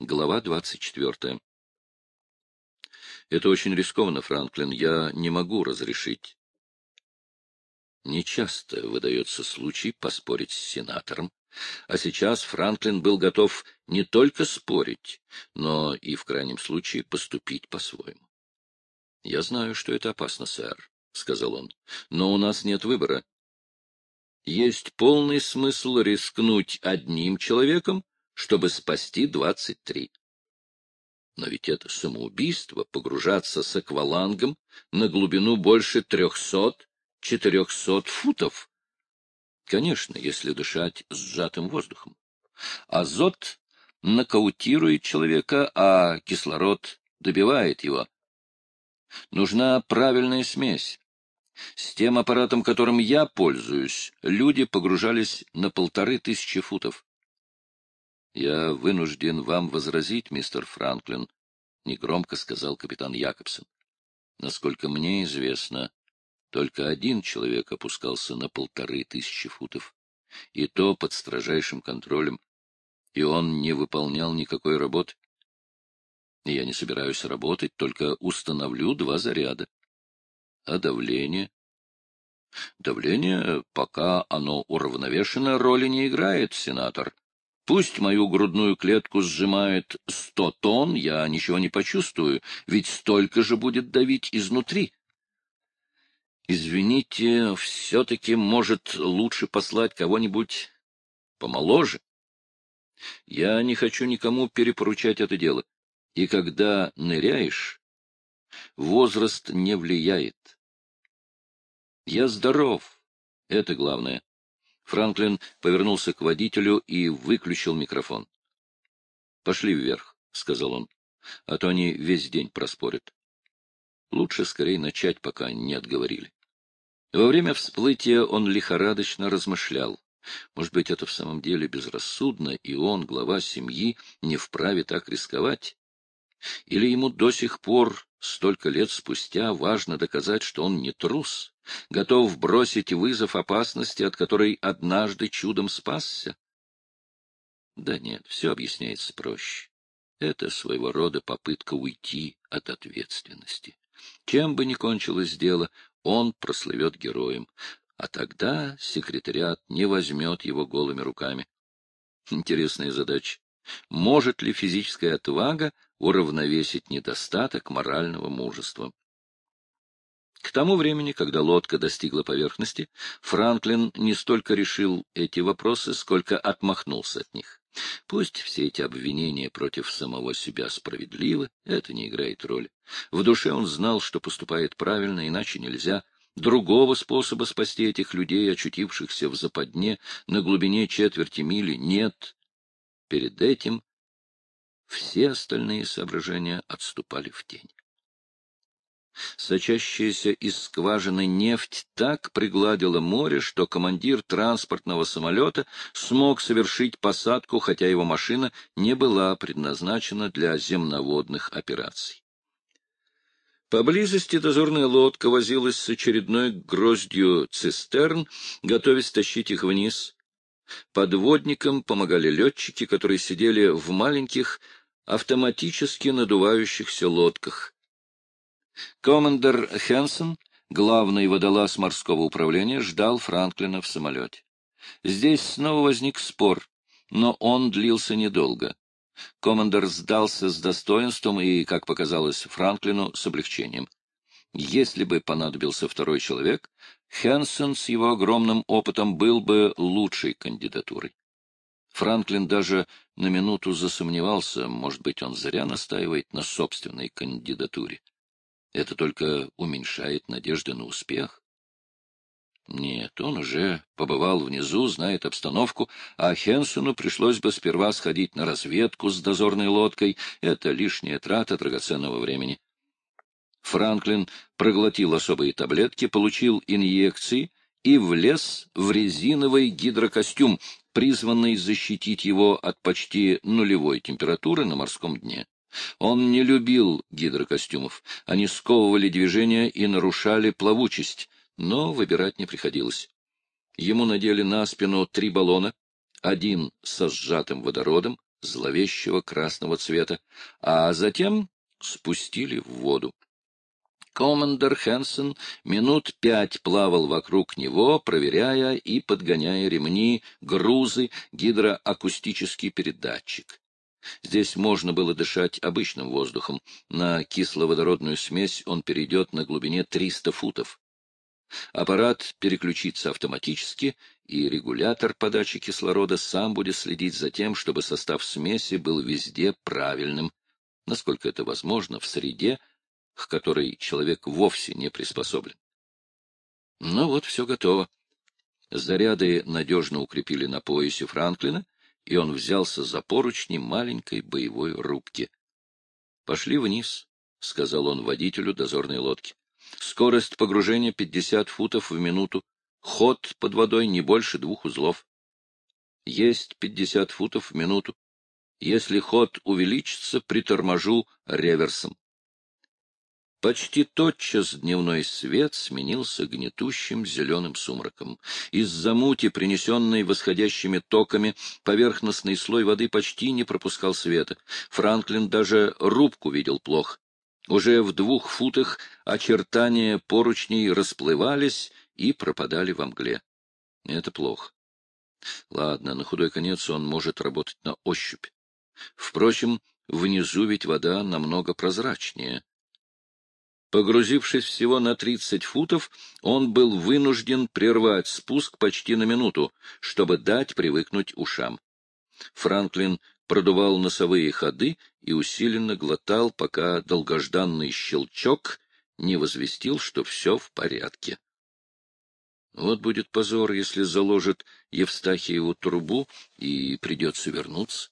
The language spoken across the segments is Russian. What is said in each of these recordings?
Глава 24. Это очень рискованно, Франклин. Я не могу разрешить. Нечасто выдается случай поспорить с сенатором, а сейчас Франклин был готов не только спорить, но и в крайнем случае поступить по-своему. — Я знаю, что это опасно, сэр, — сказал он, — но у нас нет выбора. Есть полный смысл рискнуть одним человеком, чтобы спасти двадцать три. Но ведь это самоубийство — погружаться с аквалангом на глубину больше трехсот-четырехсот футов. Конечно, если дышать сжатым воздухом. Азот нокаутирует человека, а кислород добивает его. Нужна правильная смесь. С тем аппаратом, которым я пользуюсь, люди погружались на полторы тысячи футов. Я вынужден вам возразить, мистер Франклин, — негромко сказал капитан Якобсон. Насколько мне известно, только один человек опускался на полторы тысячи футов, и то под строжайшим контролем, и он не выполнял никакой работы. Я не собираюсь работать, только установлю два заряда. А давление? Давление, пока оно уравновешено, роли не играет, сенатор. Пусть мою грудную клетку сжимает сто тонн, я ничего не почувствую, ведь столько же будет давить изнутри. Извините, все-таки, может, лучше послать кого-нибудь помоложе? Я не хочу никому перепоручать это дело. И когда ныряешь, возраст не влияет. Я здоров, это главное. Франклин повернулся к водителю и выключил микрофон. — Пошли вверх, — сказал он, — а то они весь день проспорят. Лучше скорее начать, пока не отговорили. Во время всплытия он лихорадочно размышлял. Может быть, это в самом деле безрассудно, и он, глава семьи, не вправе так рисковать? Или ему до сих пор, столько лет спустя, важно доказать, что он не трус, готов бросить вызов опасности, от которой однажды чудом спасся? Да нет, все объясняется проще. Это своего рода попытка уйти от ответственности. Чем бы ни кончилось дело, он прослывет героем, а тогда секретариат не возьмет его голыми руками. Интересная задача. Может ли физическая отвага уравновесить недостаток морального мужества? К тому времени, когда лодка достигла поверхности, Франклин не столько решил эти вопросы, сколько отмахнулся от них. Пусть все эти обвинения против самого себя справедливы, это не играет роли. В душе он знал, что поступает правильно, иначе нельзя. Другого способа спасти этих людей, очутившихся в западне на глубине четверти мили, нет. Перед этим все остальные соображения отступали в тень. Сочащаяся из скважины нефть так пригладила море, что командир транспортного самолета смог совершить посадку, хотя его машина не была предназначена для земноводных операций. Поблизости дозорная лодка возилась с очередной гроздью цистерн, готовясь тащить их вниз. Подводникам помогали летчики, которые сидели в маленьких автоматически надувающихся лодках. Командер Хенсон, главный водолаз морского управления, ждал Франклина в самолете. Здесь снова возник спор, но он длился недолго. Командер сдался с достоинством и, как показалось Франклину, с облегчением. Если бы понадобился второй человек, Хенсон с его огромным опытом был бы лучшей кандидатурой. Франклин даже на минуту засомневался, может быть, он зря настаивает на собственной кандидатуре. Это только уменьшает надежды на успех. Нет, он уже побывал внизу, знает обстановку, а Хенсону пришлось бы сперва сходить на разведку с дозорной лодкой. Это лишняя трата драгоценного времени. Франклин проглотил особые таблетки, получил инъекции и влез в резиновый гидрокостюм, призванный защитить его от почти нулевой температуры на морском дне. Он не любил гидрокостюмов. Они сковывали движение и нарушали плавучесть, но выбирать не приходилось. Ему надели на спину три баллона, один со сжатым водородом, зловещего красного цвета, а затем спустили в воду. Командор Хэнсон минут пять плавал вокруг него, проверяя и подгоняя ремни, грузы, гидроакустический передатчик. Здесь можно было дышать обычным воздухом. На кисловодородную смесь он перейдет на глубине 300 футов. Аппарат переключится автоматически, и регулятор подачи кислорода сам будет следить за тем, чтобы состав смеси был везде правильным, насколько это возможно, в среде, к которой человек вовсе не приспособлен. Ну вот, все готово. Заряды надежно укрепили на поясе Франклина, и он взялся за поручни маленькой боевой рубки. — Пошли вниз, — сказал он водителю дозорной лодки. — Скорость погружения 50 футов в минуту. Ход под водой не больше двух узлов. Есть 50 футов в минуту. Если ход увеличится, приторможу реверсом. Почти тотчас дневной свет сменился гнетущим зеленым сумраком. Из-за мути, принесенной восходящими токами, поверхностный слой воды почти не пропускал света. Франклин даже рубку видел плохо. Уже в двух футах очертания поручней расплывались и пропадали во мгле. Это плохо. Ладно, на худой конец он может работать на ощупь. Впрочем, внизу ведь вода намного прозрачнее. Погрузившись всего на 30 футов, он был вынужден прервать спуск почти на минуту, чтобы дать привыкнуть ушам. Франклин продувал носовые ходы и усиленно глотал, пока долгожданный щелчок не возвестил, что все в порядке. Вот будет позор, если заложит Евстахиеву трубу и придется вернуться.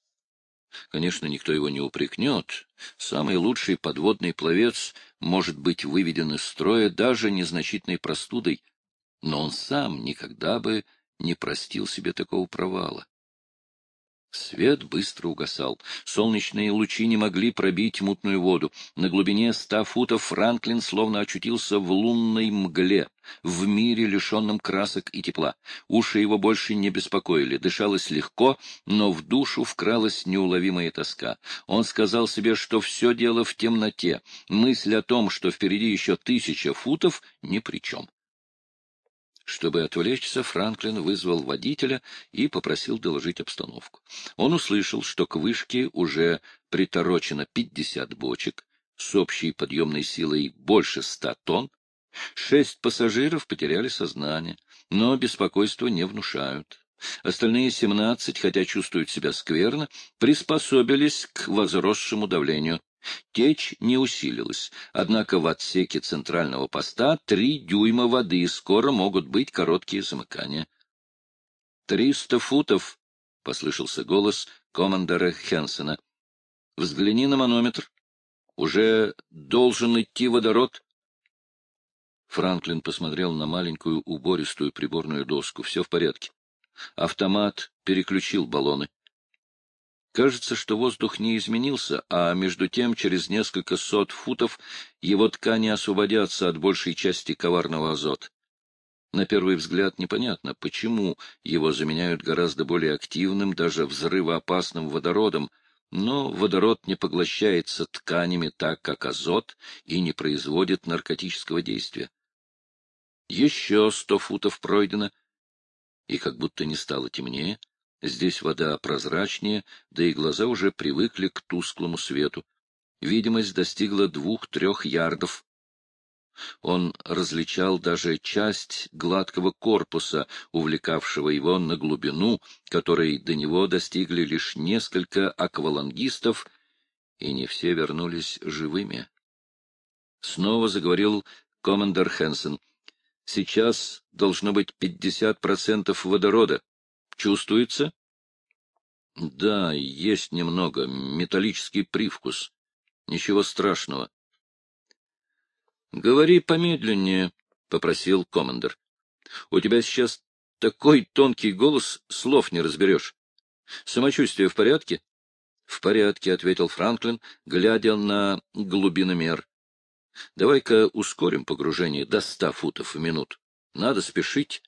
Конечно, никто его не упрекнет. Самый лучший подводный пловец может быть выведен из строя даже незначительной простудой, но он сам никогда бы не простил себе такого провала. Свет быстро угасал. Солнечные лучи не могли пробить мутную воду. На глубине ста футов Франклин словно очутился в лунной мгле, в мире, лишенном красок и тепла. Уши его больше не беспокоили, дышалось легко, но в душу вкралась неуловимая тоска. Он сказал себе, что все дело в темноте. Мысль о том, что впереди еще тысяча футов, ни при чем. Чтобы отвлечься, Франклин вызвал водителя и попросил доложить обстановку. Он услышал, что к вышке уже приторочено 50 бочек с общей подъемной силой больше 100 тонн. Шесть пассажиров потеряли сознание, но беспокойство не внушают. Остальные семнадцать, хотя чувствуют себя скверно, приспособились к возросшему давлению. Течь не усилилась, однако в отсеке центрального поста три дюйма воды, скоро могут быть короткие замыкания. — Триста футов! — послышался голос командора Хенсона. — Взгляни на манометр. Уже должен идти водород. Франклин посмотрел на маленькую убористую приборную доску. Все в порядке. Автомат переключил баллоны. Кажется, что воздух не изменился, а между тем через несколько сот футов его ткани освободятся от большей части коварного азота. На первый взгляд непонятно, почему его заменяют гораздо более активным, даже взрывоопасным водородом, но водород не поглощается тканями так, как азот, и не производит наркотического действия. Еще сто футов пройдено, и как будто не стало темнее. Здесь вода прозрачнее, да и глаза уже привыкли к тусклому свету. Видимость достигла двух-трех ярдов. Он различал даже часть гладкого корпуса, увлекавшего его на глубину, которой до него достигли лишь несколько аквалангистов, и не все вернулись живыми. Снова заговорил командор Хэнсон. «Сейчас должно быть пятьдесят процентов водорода. Чувствуется? Да, есть немного. Металлический привкус. Ничего страшного. Говори помедленнее, — попросил командир. У тебя сейчас такой тонкий голос, слов не разберешь. Самочувствие в порядке? — В порядке, — ответил Франклин, глядя на глубиномер. — Давай-ка ускорим погружение до ста футов в минуту. Надо спешить.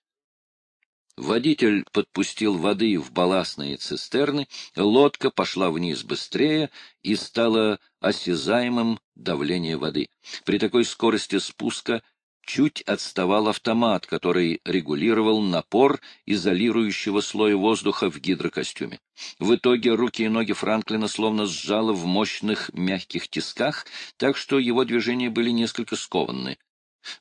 Водитель подпустил воды в балластные цистерны, лодка пошла вниз быстрее и стало осязаемым давление воды. При такой скорости спуска чуть отставал автомат, который регулировал напор изолирующего слоя воздуха в гидрокостюме. В итоге руки и ноги Франклина словно сжало в мощных мягких тисках, так что его движения были несколько скованны.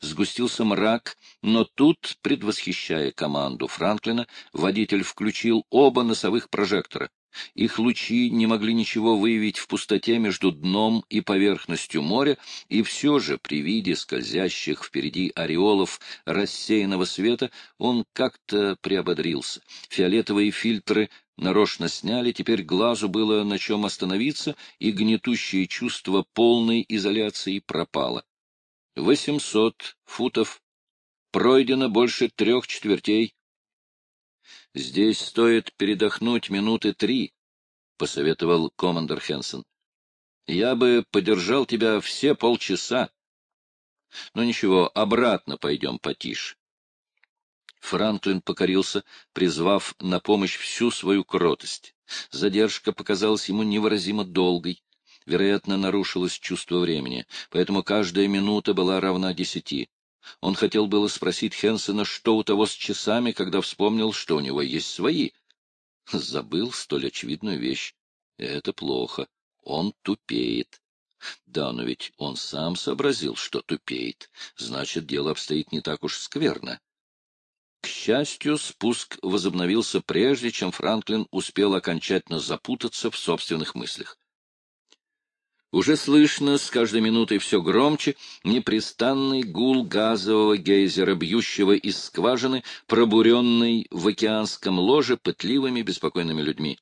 Сгустился мрак, но тут, предвосхищая команду Франклина, водитель включил оба носовых прожектора. Их лучи не могли ничего выявить в пустоте между дном и поверхностью моря, и все же при виде скользящих впереди ореолов рассеянного света он как-то приободрился. Фиолетовые фильтры нарочно сняли, теперь глазу было на чем остановиться, и гнетущее чувство полной изоляции пропало. Восемьсот футов. Пройдено больше трех четвертей. Здесь стоит передохнуть минуты три, — посоветовал командор Хенсон. Я бы подержал тебя все полчаса. Но ничего, обратно пойдем потише. Франклин покорился, призвав на помощь всю свою кротость. Задержка показалась ему невыразимо долгой вероятно, нарушилось чувство времени, поэтому каждая минута была равна десяти. Он хотел было спросить Хенсена, что у того с часами, когда вспомнил, что у него есть свои. Забыл столь очевидную вещь. Это плохо. Он тупеет. Да, но ведь он сам сообразил, что тупеет. Значит, дело обстоит не так уж скверно. К счастью, спуск возобновился прежде, чем Франклин успел окончательно запутаться в собственных мыслях. Уже слышно с каждой минутой все громче непрестанный гул газового гейзера, бьющего из скважины, пробуренной в океанском ложе пытливыми беспокойными людьми.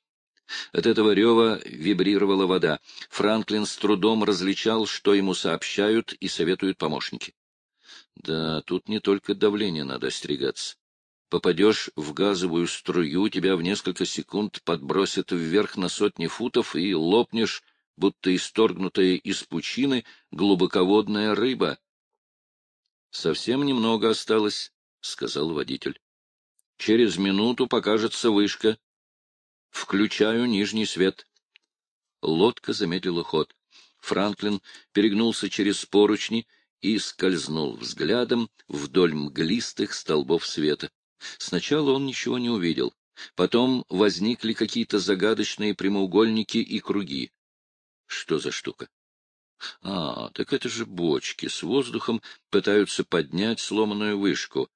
От этого рева вибрировала вода. Франклин с трудом различал, что ему сообщают и советуют помощники. Да, тут не только давление надо остерегаться. Попадешь в газовую струю, тебя в несколько секунд подбросит вверх на сотни футов и лопнешь будто исторгнутая из пучины глубоководная рыба. — Совсем немного осталось, — сказал водитель. — Через минуту покажется вышка. Включаю нижний свет. Лодка замедлила ход. Франклин перегнулся через поручни и скользнул взглядом вдоль мглистых столбов света. Сначала он ничего не увидел. Потом возникли какие-то загадочные прямоугольники и круги. Что за штука? А, так это же бочки с воздухом пытаются поднять сломанную вышку.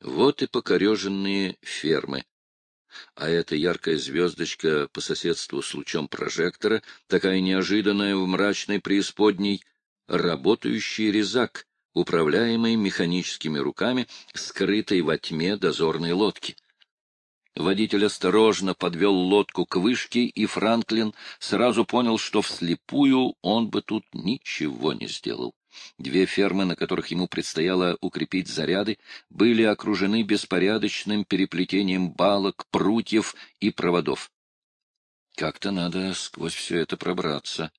Вот и покореженные фермы. А эта яркая звездочка по соседству с лучом прожектора, такая неожиданная в мрачной преисподней, работающий резак, управляемый механическими руками, скрытой во тьме дозорной лодки. Водитель осторожно подвел лодку к вышке, и Франклин сразу понял, что вслепую он бы тут ничего не сделал. Две фермы, на которых ему предстояло укрепить заряды, были окружены беспорядочным переплетением балок, прутьев и проводов. Как-то надо сквозь все это пробраться.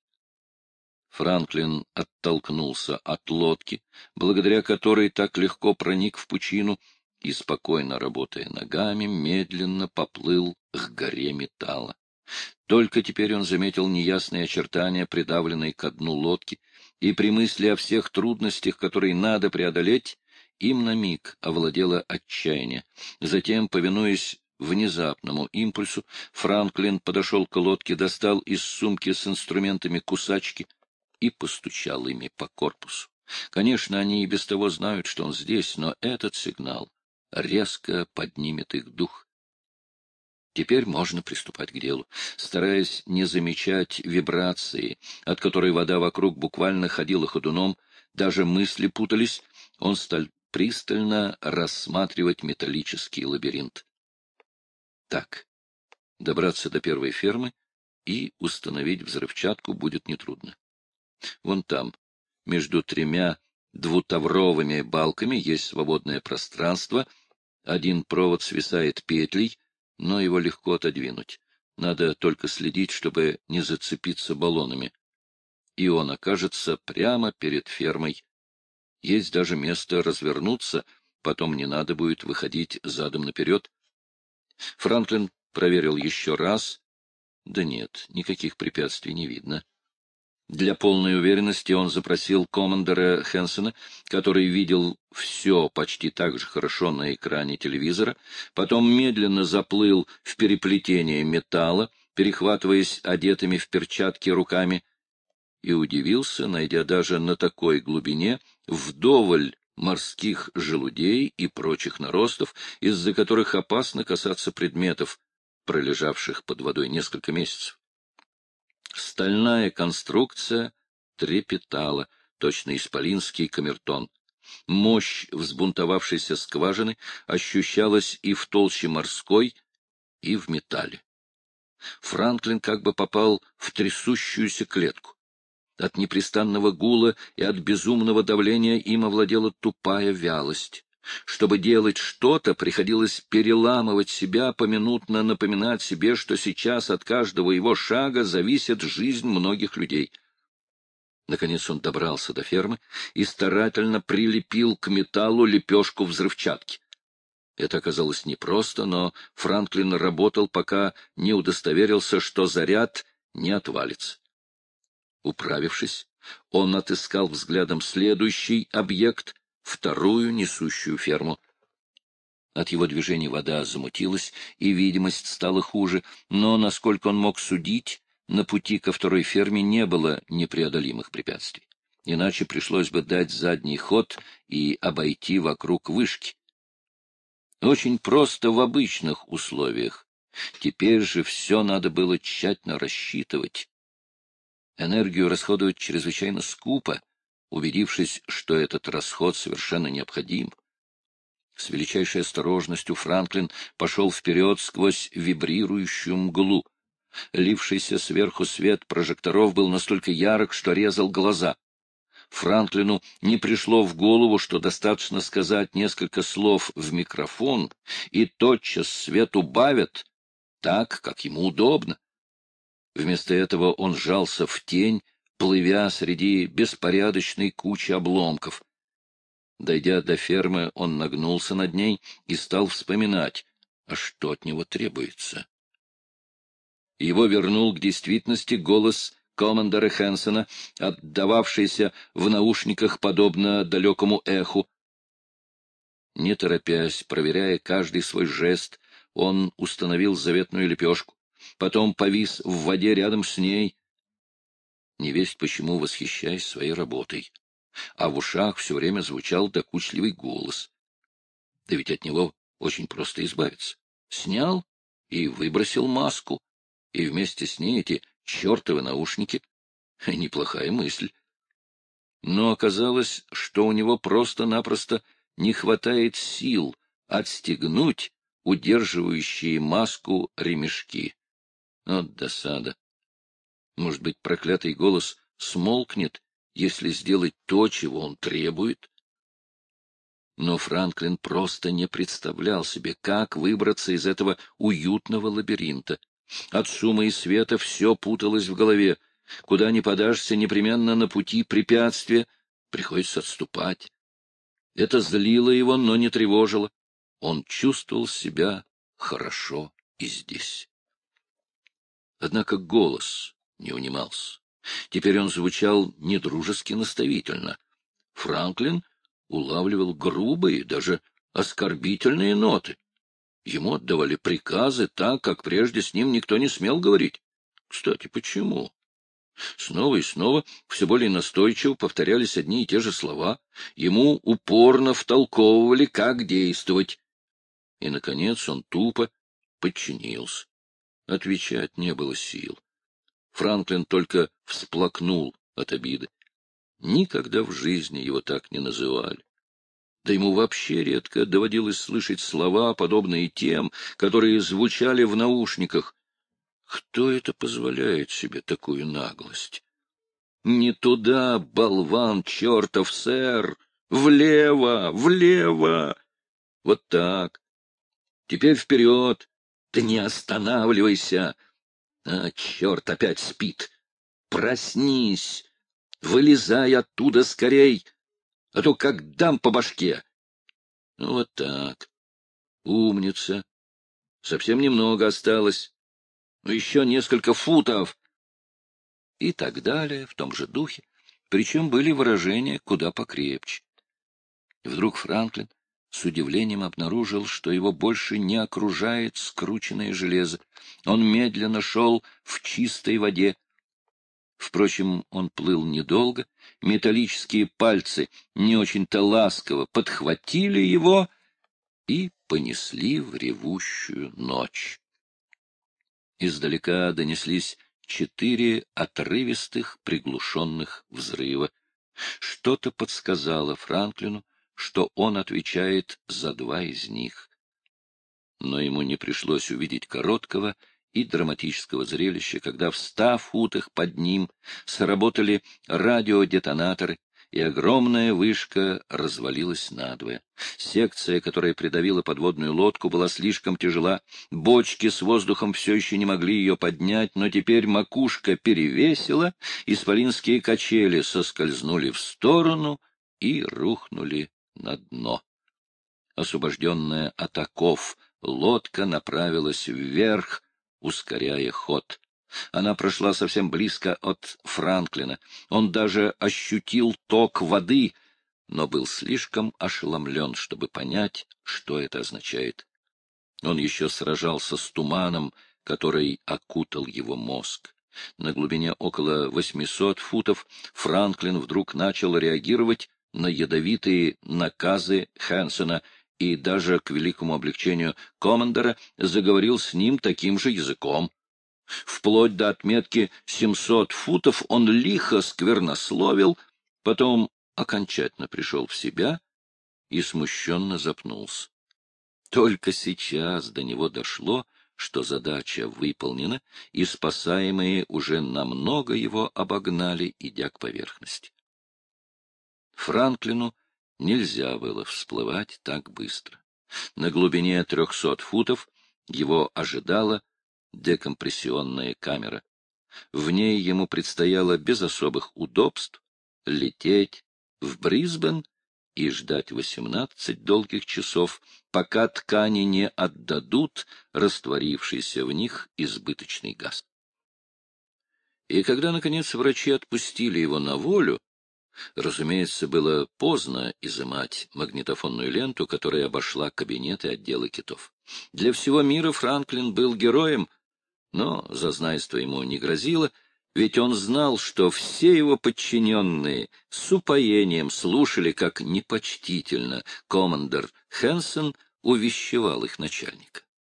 Франклин оттолкнулся от лодки, благодаря которой так легко проник в пучину, и, спокойно работая ногами, медленно поплыл к горе металла. Только теперь он заметил неясные очертания, придавленные ко дну лодки, и при мысли о всех трудностях, которые надо преодолеть, им на миг овладело отчаяние. Затем, повинуясь внезапному импульсу, Франклин подошел к лодке, достал из сумки с инструментами кусачки и постучал ими по корпусу. Конечно, они и без того знают, что он здесь, но этот сигнал резко поднимет их дух. Теперь можно приступать к делу. Стараясь не замечать вибрации, от которой вода вокруг буквально ходила ходуном, даже мысли путались, он стал пристально рассматривать металлический лабиринт. Так, добраться до первой фермы и установить взрывчатку будет нетрудно. Вон там, между тремя двутавровыми балками есть свободное пространство, один провод свисает петлей, но его легко отодвинуть. Надо только следить, чтобы не зацепиться баллонами. И он окажется прямо перед фермой. Есть даже место развернуться, потом не надо будет выходить задом наперед. Франклин проверил еще раз. Да нет, никаких препятствий не видно. Для полной уверенности он запросил командора Хэнсона, который видел все почти так же хорошо на экране телевизора, потом медленно заплыл в переплетение металла, перехватываясь одетыми в перчатки руками, и удивился, найдя даже на такой глубине вдоволь морских желудей и прочих наростов, из-за которых опасно касаться предметов, пролежавших под водой несколько месяцев. Стальная конструкция трепетала, точно исполинский камертон. Мощь взбунтовавшейся скважины ощущалась и в толще морской, и в металле. Франклин как бы попал в трясущуюся клетку. От непрестанного гула и от безумного давления им овладела тупая вялость. Чтобы делать что-то, приходилось переламывать себя, поминутно напоминать себе, что сейчас от каждого его шага зависит жизнь многих людей. Наконец он добрался до фермы и старательно прилепил к металлу лепешку взрывчатки. Это оказалось непросто, но Франклин работал, пока не удостоверился, что заряд не отвалится. Управившись, он отыскал взглядом следующий объект вторую несущую ферму. От его движения вода замутилась, и видимость стала хуже, но, насколько он мог судить, на пути ко второй ферме не было непреодолимых препятствий. Иначе пришлось бы дать задний ход и обойти вокруг вышки. Очень просто в обычных условиях. Теперь же все надо было тщательно рассчитывать. Энергию расходовать чрезвычайно скупо, убедившись, что этот расход совершенно необходим. С величайшей осторожностью Франклин пошел вперед сквозь вибрирующую мглу. Лившийся сверху свет прожекторов был настолько ярок, что резал глаза. Франклину не пришло в голову, что достаточно сказать несколько слов в микрофон, и тотчас свет убавят так, как ему удобно. Вместо этого он сжался в тень, плывя среди беспорядочной кучи обломков. Дойдя до фермы, он нагнулся над ней и стал вспоминать, а что от него требуется. Его вернул к действительности голос командора Хэнсона, отдававшийся в наушниках подобно далекому эху. Не торопясь, проверяя каждый свой жест, он установил заветную лепешку, потом повис в воде рядом с ней, не весть почему восхищаясь своей работой. А в ушах все время звучал докучливый голос. Да ведь от него очень просто избавиться. Снял и выбросил маску, и вместе с ней эти чертовы наушники. Неплохая мысль. Но оказалось, что у него просто-напросто не хватает сил отстегнуть удерживающие маску ремешки. Вот досада. Может быть, проклятый голос смолкнет, если сделать то, чего он требует? Но Франклин просто не представлял себе, как выбраться из этого уютного лабиринта. От шума и света все путалось в голове. Куда ни подашься, непременно на пути препятствия, приходится отступать. Это злило его, но не тревожило. Он чувствовал себя хорошо и здесь. Однако голос не унимался. Теперь он звучал недружески наставительно. Франклин улавливал грубые, даже оскорбительные ноты. Ему отдавали приказы так, как прежде с ним никто не смел говорить. Кстати, почему? Снова и снова, все более настойчиво повторялись одни и те же слова. Ему упорно втолковывали, как действовать. И, наконец, он тупо подчинился. Отвечать не было сил. Франклин только всплакнул от обиды. Никогда в жизни его так не называли. Да ему вообще редко доводилось слышать слова, подобные тем, которые звучали в наушниках. Кто это позволяет себе такую наглость? Не туда, болван чертов, сэр! Влево, влево! Вот так. Теперь вперед! Да не останавливайся! А, черт, опять спит! Проснись! Вылезай оттуда скорей, а то как дам по башке! Ну, вот так. Умница. Совсем немного осталось. Ну, еще несколько футов. И так далее, в том же духе. Причем были выражения куда покрепче. И вдруг Франклин с удивлением обнаружил, что его больше не окружает скрученное железо. Он медленно шел в чистой воде. Впрочем, он плыл недолго, металлические пальцы не очень-то ласково подхватили его и понесли в ревущую ночь. Издалека донеслись четыре отрывистых приглушенных взрыва. Что-то подсказало Франклину, что он отвечает за два из них. Но ему не пришлось увидеть короткого и драматического зрелища, когда в ста футах под ним сработали радиодетонаторы, и огромная вышка развалилась надвое. Секция, которая придавила подводную лодку, была слишком тяжела. Бочки с воздухом все еще не могли ее поднять, но теперь макушка перевесила, исполинские качели соскользнули в сторону и рухнули на дно. Освобожденная от оков, лодка направилась вверх, ускоряя ход. Она прошла совсем близко от Франклина. Он даже ощутил ток воды, но был слишком ошеломлен, чтобы понять, что это означает. Он еще сражался с туманом, который окутал его мозг. На глубине около 800 футов Франклин вдруг начал реагировать на ядовитые наказы Хэнсона и даже, к великому облегчению командора, заговорил с ним таким же языком. Вплоть до отметки 700 футов он лихо сквернословил, потом окончательно пришел в себя и смущенно запнулся. Только сейчас до него дошло, что задача выполнена, и спасаемые уже намного его обогнали, идя к поверхности. Франклину нельзя было всплывать так быстро. На глубине трехсот футов его ожидала декомпрессионная камера. В ней ему предстояло без особых удобств лететь в Брисбен и ждать восемнадцать долгих часов, пока ткани не отдадут растворившийся в них избыточный газ. И когда, наконец, врачи отпустили его на волю, Разумеется, было поздно изымать магнитофонную ленту, которая обошла кабинеты отдела китов. Для всего мира Франклин был героем, но зазнайство ему не грозило, ведь он знал, что все его подчиненные с упоением слушали, как непочтительно командор Хэнсон увещевал их начальника.